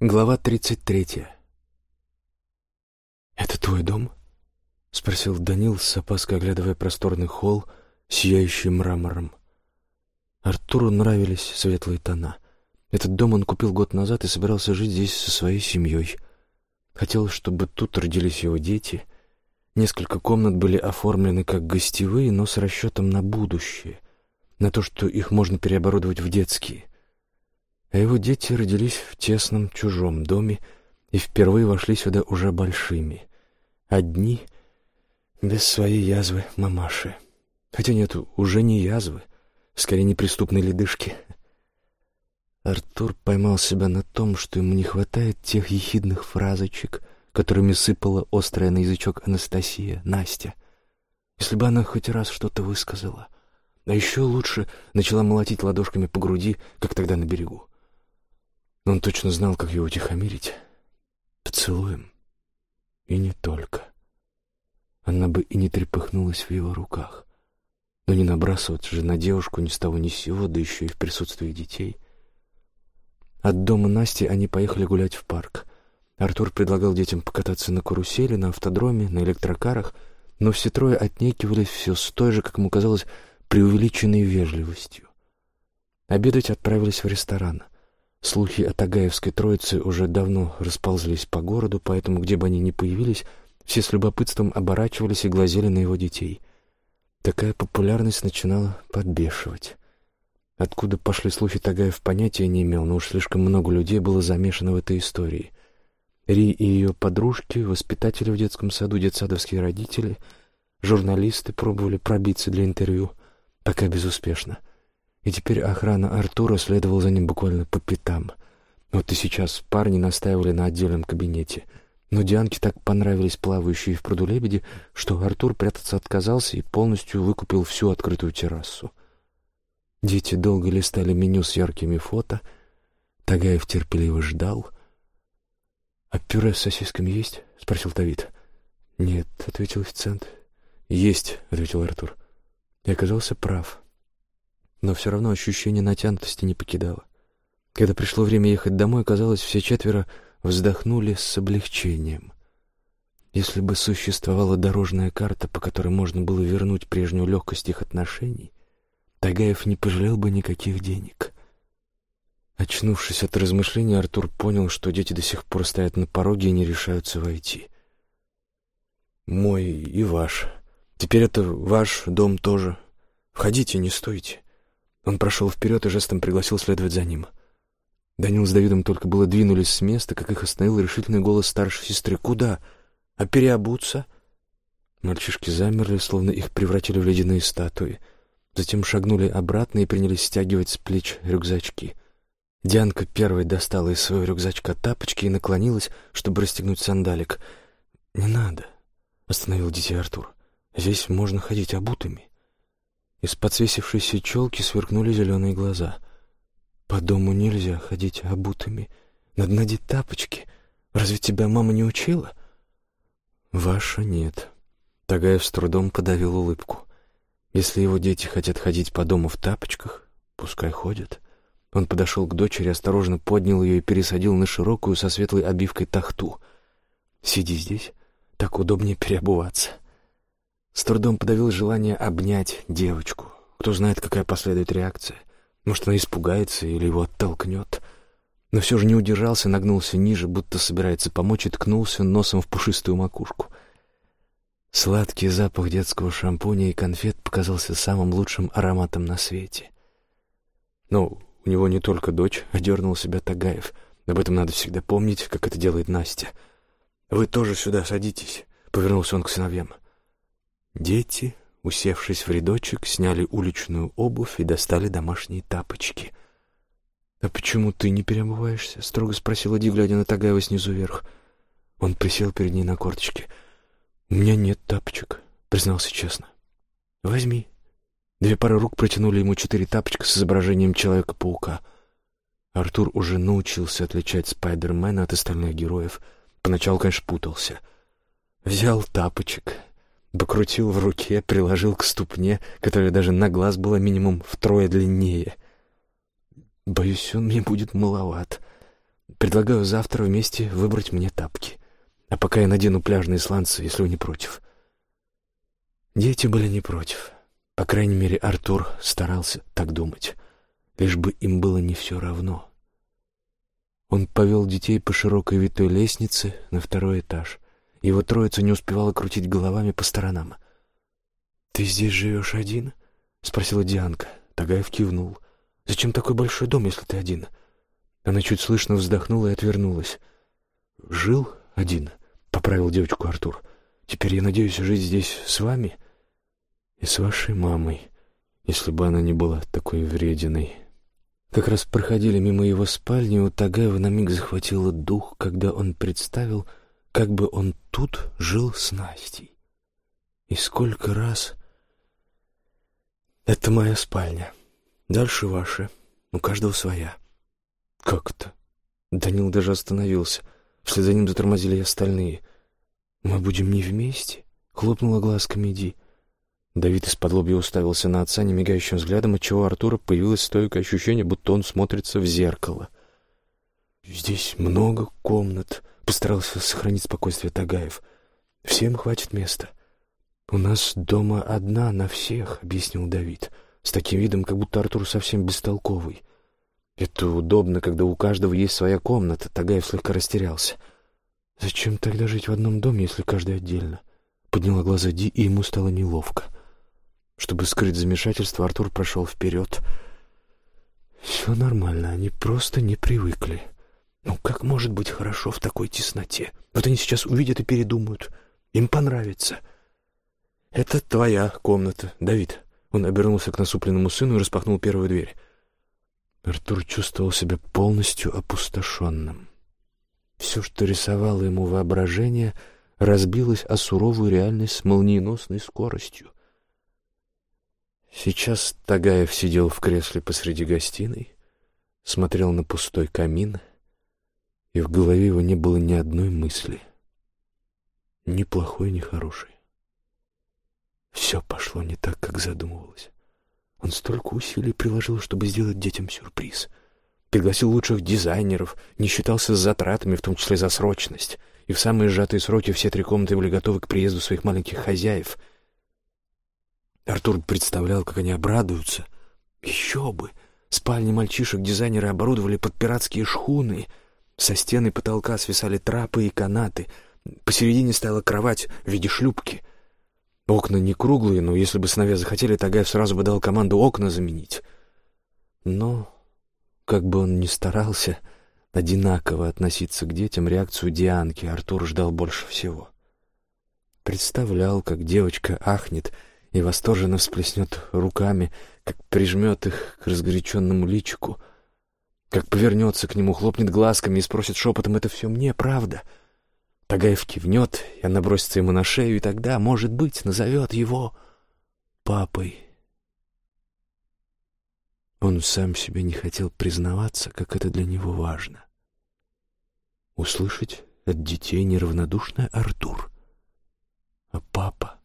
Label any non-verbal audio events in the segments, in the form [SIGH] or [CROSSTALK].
Глава тридцать третья. «Это твой дом?» — спросил Данил, с опаской оглядывая просторный холл, сияющий мрамором. Артуру нравились светлые тона. Этот дом он купил год назад и собирался жить здесь со своей семьей. Хотел, чтобы тут родились его дети. Несколько комнат были оформлены как гостевые, но с расчетом на будущее, на то, что их можно переоборудовать в детские — а его дети родились в тесном чужом доме и впервые вошли сюда уже большими. Одни, без своей язвы мамаши. Хотя нет, уже не язвы, скорее неприступной ледышки. Артур поймал себя на том, что ему не хватает тех ехидных фразочек, которыми сыпала острая на язычок Анастасия, Настя. Если бы она хоть раз что-то высказала. А еще лучше начала молотить ладошками по груди, как тогда на берегу. Но он точно знал, как его утихомирить. Поцелуем. И не только. Она бы и не трепыхнулась в его руках. Но не набрасываться же на девушку ни с того ни с сего, да еще и в присутствии детей. От дома Насти они поехали гулять в парк. Артур предлагал детям покататься на карусели, на автодроме, на электрокарах, но все трое отнекивались все с той же, как ему казалось, преувеличенной вежливостью. Обедать отправились в ресторан. Слухи о Тагаевской троице уже давно расползлись по городу, поэтому, где бы они ни появились, все с любопытством оборачивались и глазели на его детей. Такая популярность начинала подбешивать. Откуда пошли слухи Тагаев, понятия не имел, но уж слишком много людей было замешано в этой истории. Ри и ее подружки, воспитатели в детском саду, детсадовские родители, журналисты пробовали пробиться для интервью, пока безуспешно — и теперь охрана Артура следовала за ним буквально по пятам. Вот и сейчас парни настаивали на отдельном кабинете. Но Дианке так понравились плавающие в пруду лебеди, что Артур прятаться отказался и полностью выкупил всю открытую террасу. Дети долго листали меню с яркими фото. Тагаев терпеливо ждал. «А пюре с сосисками есть?» — спросил Давид. «Нет», — ответил официант. «Есть», — ответил Артур. И оказался прав но все равно ощущение натянутости не покидало. Когда пришло время ехать домой, казалось, все четверо вздохнули с облегчением. Если бы существовала дорожная карта, по которой можно было вернуть прежнюю легкость их отношений, Тагаев не пожалел бы никаких денег. Очнувшись от размышлений, Артур понял, что дети до сих пор стоят на пороге и не решаются войти. «Мой и ваш. Теперь это ваш дом тоже. Входите, не стойте». Он прошел вперед и жестом пригласил следовать за ним. Данил с Давидом только было двинулись с места, как их остановил решительный голос старшей сестры. «Куда? А переобуться?» Мальчишки замерли, словно их превратили в ледяные статуи. Затем шагнули обратно и принялись стягивать с плеч рюкзачки. Дианка первой достала из своего рюкзачка тапочки и наклонилась, чтобы расстегнуть сандалик. «Не надо», — остановил детей Артур. «Здесь можно ходить обутыми». Из подсвесившейся челки сверкнули зеленые глаза. «По дому нельзя ходить обутыми. Надо надеть тапочки. Разве тебя мама не учила?» «Ваша нет». Тагаев с трудом подавил улыбку. «Если его дети хотят ходить по дому в тапочках, пускай ходят». Он подошел к дочери, осторожно поднял ее и пересадил на широкую со светлой обивкой тахту. «Сиди здесь, так удобнее переобуваться». С трудом подавил желание обнять девочку. Кто знает, какая последует реакция. Может, она испугается или его оттолкнет. Но все же не удержался, нагнулся ниже, будто собирается помочь, и ткнулся носом в пушистую макушку. Сладкий запах детского шампуня и конфет показался самым лучшим ароматом на свете. «Ну, у него не только дочь», — одернул себя Тагаев. «Об этом надо всегда помнить, как это делает Настя». «Вы тоже сюда садитесь», — повернулся он к сыновьям. Дети, усевшись в рядочек, сняли уличную обувь и достали домашние тапочки. «А почему ты не переобуваешься?» — строго спросила Ди, глядя на Тагаева снизу вверх. Он присел перед ней на корточки. «У меня нет тапочек», — признался честно. «Возьми». Две пары рук протянули ему четыре тапочка с изображением Человека-паука. Артур уже научился отличать Спайдермена от остальных героев. Поначалу, конечно, путался. Взял тапочек покрутил в руке, приложил к ступне, которая даже на глаз была минимум втрое длиннее. Боюсь, он мне будет маловат. Предлагаю завтра вместе выбрать мне тапки. А пока я надену пляжные сланцы, если вы не против. Дети были не против. По крайней мере, Артур старался так думать. Лишь бы им было не все равно. Он повел детей по широкой витой лестнице на второй этаж. Его троица не успевала крутить головами по сторонам. «Ты здесь живешь один?» — спросила Дианка. Тагаев кивнул. «Зачем такой большой дом, если ты один?» Она чуть слышно вздохнула и отвернулась. «Жил один», — поправил девочку Артур. «Теперь я надеюсь жить здесь с вами и с вашей мамой, если бы она не была такой врединой». Как раз проходили мимо его спальни, у Тагаева на миг захватило дух, когда он представил, как бы он тут жил с Настей. И сколько раз... Это моя спальня. Дальше ваша. У каждого своя. Как это? Данил даже остановился. Вслед за ним затормозили и остальные. Мы будем не вместе? Хлопнула глазками Ди. Давид из-под лобья уставился на отца немигающим взглядом, отчего у Артура появилось стойкое ощущение, будто он смотрится в зеркало. «Здесь много комнат», — постарался сохранить спокойствие Тагаев. «Всем хватит места». «У нас дома одна на всех», — объяснил Давид, с таким видом, как будто Артур совсем бестолковый. «Это удобно, когда у каждого есть своя комната», — Тагаев слегка растерялся. «Зачем тогда жить в одном доме, если каждый отдельно?» Подняла глаза Ди, и ему стало неловко. Чтобы скрыть замешательство, Артур прошел вперед. «Все нормально, они просто не привыкли. Ну, как может быть хорошо в такой тесноте? Вот они сейчас увидят и передумают. Им понравится». «Это твоя комната, Давид». Он обернулся к насупленному сыну и распахнул первую дверь. Артур чувствовал себя полностью опустошенным. Все, что рисовало ему воображение, разбилось о суровую реальность с молниеносной скоростью. Сейчас Тагаев сидел в кресле посреди гостиной, смотрел на пустой камин, и в голове его не было ни одной мысли. Ни плохой, ни хорошей. Все пошло не так, как задумывалось. Он столько усилий приложил, чтобы сделать детям сюрприз. Пригласил лучших дизайнеров, не считался с затратами, в том числе за срочность. И в самые сжатые сроки все три комнаты были готовы к приезду своих маленьких хозяев — Артур представлял, как они обрадуются. Еще бы! Спальни мальчишек дизайнеры оборудовали под пиратские шхуны. Со стены потолка свисали трапы и канаты. Посередине стояла кровать в виде шлюпки. Окна не круглые, но если бы сыновья захотели, Тагаев сразу бы дал команду окна заменить. Но, как бы он ни старался одинаково относиться к детям, реакцию Дианки Артур ждал больше всего. Представлял, как девочка ахнет — и восторженно всплеснет руками, как прижмет их к разгоряченному личику, как повернется к нему, хлопнет глазками и спросит шепотом «Это все мне, правда?» Тагаев кивнет, и она бросится ему на шею, и тогда, может быть, назовет его папой. Он сам себе не хотел признаваться, как это для него важно. Услышать от детей неравнодушный Артур. А папа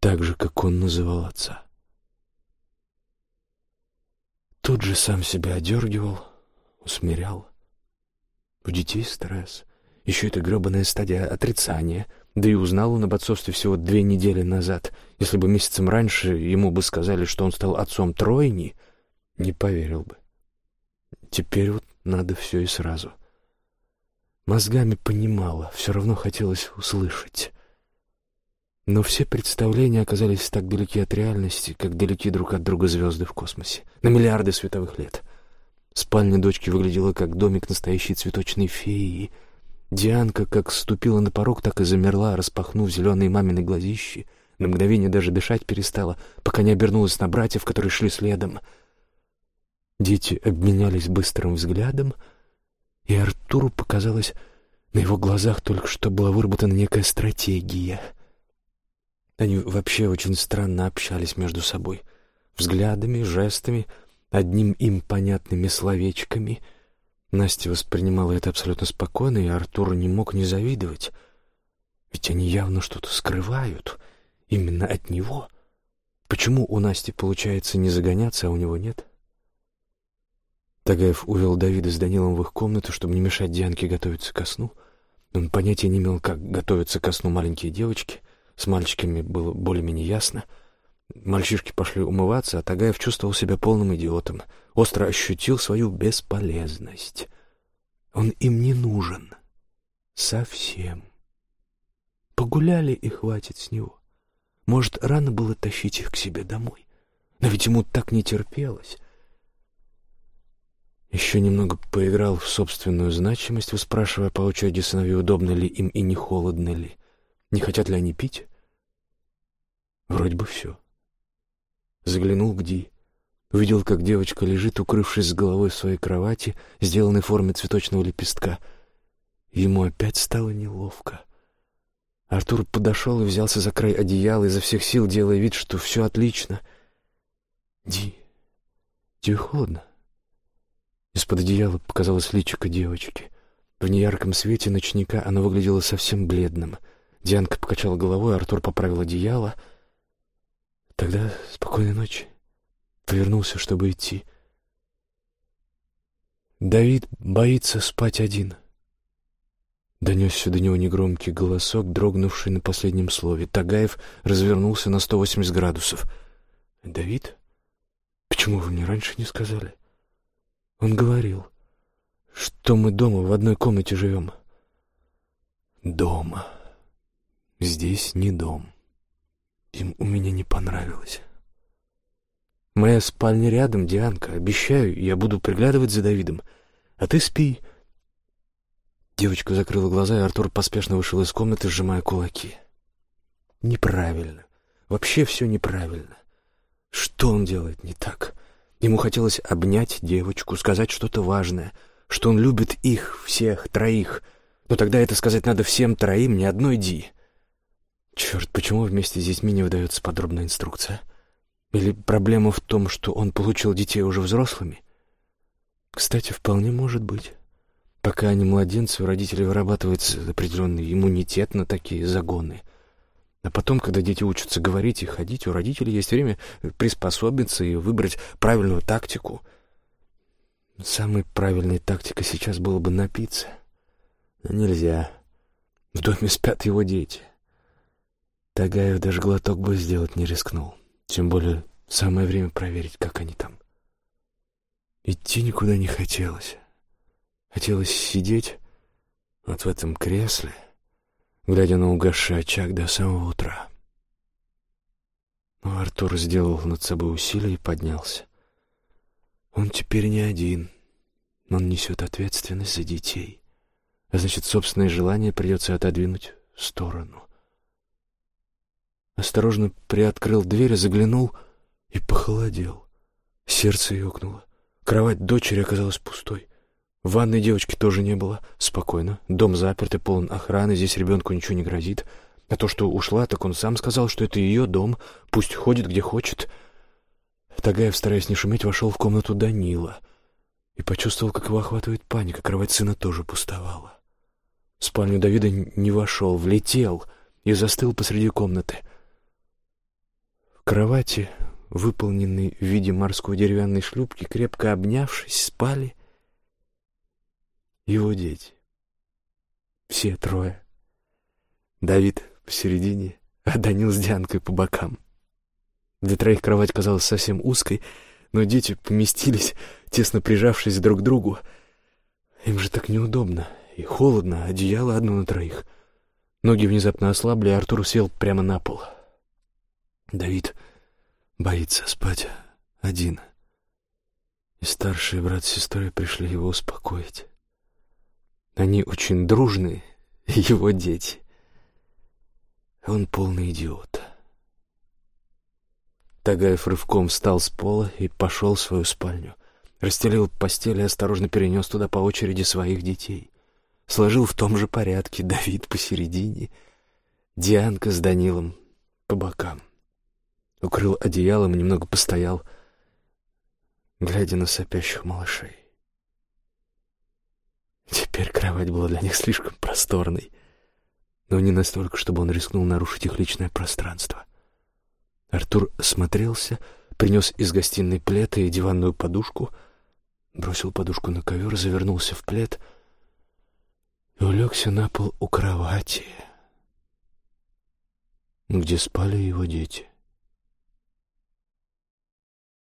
так же, как он называл отца. Тут же сам себя одергивал, усмирял. У детей стресс. Еще эта гребаная стадия отрицания. Да и узнал он об отцовстве всего две недели назад. Если бы месяцем раньше ему бы сказали, что он стал отцом тройни, не поверил бы. Теперь вот надо все и сразу. Мозгами понимала, все равно хотелось услышать. Но все представления оказались так далеки от реальности, как далеки друг от друга звезды в космосе, на миллиарды световых лет. Спальня дочки выглядела как домик настоящей цветочной феи. Дианка как ступила на порог, так и замерла, распахнув зеленые мамины глазищи. На мгновение даже дышать перестала, пока не обернулась на братьев, которые шли следом. Дети обменялись быстрым взглядом, и Артуру показалось, на его глазах только что была выработана некая стратегия — они вообще очень странно общались между собой. Взглядами, жестами, одним им понятными словечками. Настя воспринимала это абсолютно спокойно, и Артур не мог не завидовать. Ведь они явно что-то скрывают. Именно от него. Почему у Насти получается не загоняться, а у него нет? Тагаев увел Давида с Данилом в их комнату, чтобы не мешать Дианке готовиться ко сну. Он понятия не имел, как готовятся ко сну маленькие девочки. С мальчиками было более-менее ясно. Мальчишки пошли умываться, а Тагаев чувствовал себя полным идиотом. Остро ощутил свою бесполезность. Он им не нужен. Совсем. Погуляли и хватит с него. Может, рано было тащить их к себе домой. Но ведь ему так не терпелось. Еще немного поиграл в собственную значимость, выспрашивая по очереди сыновей, удобно ли им и не холодно ли. Не хотят ли они пить? Вроде бы все. Заглянул к Ди. Увидел, как девочка лежит, укрывшись с головой в своей кровати, сделанной в форме цветочного лепестка. Ему опять стало неловко. Артур подошел и взялся за край одеяла, изо всех сил делая вид, что все отлично. «Ди, тебе холодно?» Из-под одеяла показалось личико девочки. В неярком свете ночника она выглядела совсем бледным. Дианка покачала головой, Артур поправил одеяло. «Тогда спокойной ночи». Повернулся, чтобы идти. Давид боится спать один. Донесся до него негромкий голосок, дрогнувший на последнем слове. Тагаев развернулся на 180 градусов. «Давид? Почему вы мне раньше не сказали?» Он говорил, что мы дома в одной комнате живем. Дома. Здесь не дом. Им у меня не понравилось. Моя спальня рядом, Дианка. Обещаю, я буду приглядывать за Давидом. А ты спи. Девочка закрыла глаза, и Артур поспешно вышел из комнаты, сжимая кулаки. Неправильно. Вообще все неправильно. Что он делает не так? Ему хотелось обнять девочку, сказать что-то важное, что он любит их, всех, троих. Но тогда это сказать надо всем троим, не одной Ди. Черт, почему вместе с детьми не выдается подробная инструкция? Или проблема в том, что он получил детей уже взрослыми? Кстати, вполне может быть. Пока они младенцы, у родителей вырабатывается определенный иммунитет на такие загоны. А потом, когда дети учатся говорить и ходить, у родителей есть время приспособиться и выбрать правильную тактику. Самой правильной тактикой сейчас было бы напиться. Но нельзя. В доме спят его дети. Тагаев даже глоток бы сделать не рискнул. Тем более самое время проверить, как они там. Идти никуда не хотелось. Хотелось сидеть вот в этом кресле — глядя на угасший очаг до самого утра. Но Артур сделал над собой усилие и поднялся. Он теперь не один. Он несет ответственность за детей. А значит, собственное желание придется отодвинуть в сторону. Осторожно приоткрыл дверь, заглянул и похолодел. Сердце ёкнуло. Кровать дочери оказалась пустой. В ванной девочки тоже не было. Спокойно. Дом заперт и полон охраны, здесь ребенку ничего не грозит. А то, что ушла, так он сам сказал, что это ее дом. Пусть ходит, где хочет. Тагаев, стараясь не шуметь, вошел в комнату Данила и почувствовал, как его охватывает паника. Кровать сына тоже пустовала. В спальню Давида не вошел, влетел и застыл посреди комнаты. Кровати, выполненной в виде морской деревянной шлюпки, крепко обнявшись, спали его дети. Все трое. Давид посередине, а Данил с Дианкой по бокам. Для троих кровать казалась совсем узкой, но дети поместились, тесно прижавшись друг к другу. Им же так неудобно и холодно, одеяло одно на троих. Ноги внезапно ослабли, и Артур сел прямо на пол. Давид боится спать один. И старший брат с сестрой пришли его успокоить. Они очень дружные, [LAUGHS] его дети. Он полный идиот. Тагаев рывком встал с пола и пошел в свою спальню. Расстелил постель и осторожно перенес туда по очереди своих детей. Сложил в том же порядке [LAUGHS] Давид посередине, Дианка с Данилом по бокам. Укрыл одеялом и немного постоял, глядя на сопящих малышей. Теперь кровать была для них слишком просторной, но не настолько, чтобы он рискнул нарушить их личное пространство. Артур смотрелся, принес из гостиной плед и диванную подушку, бросил подушку на ковер, завернулся в плед и улегся на пол у кровати, где спали его дети.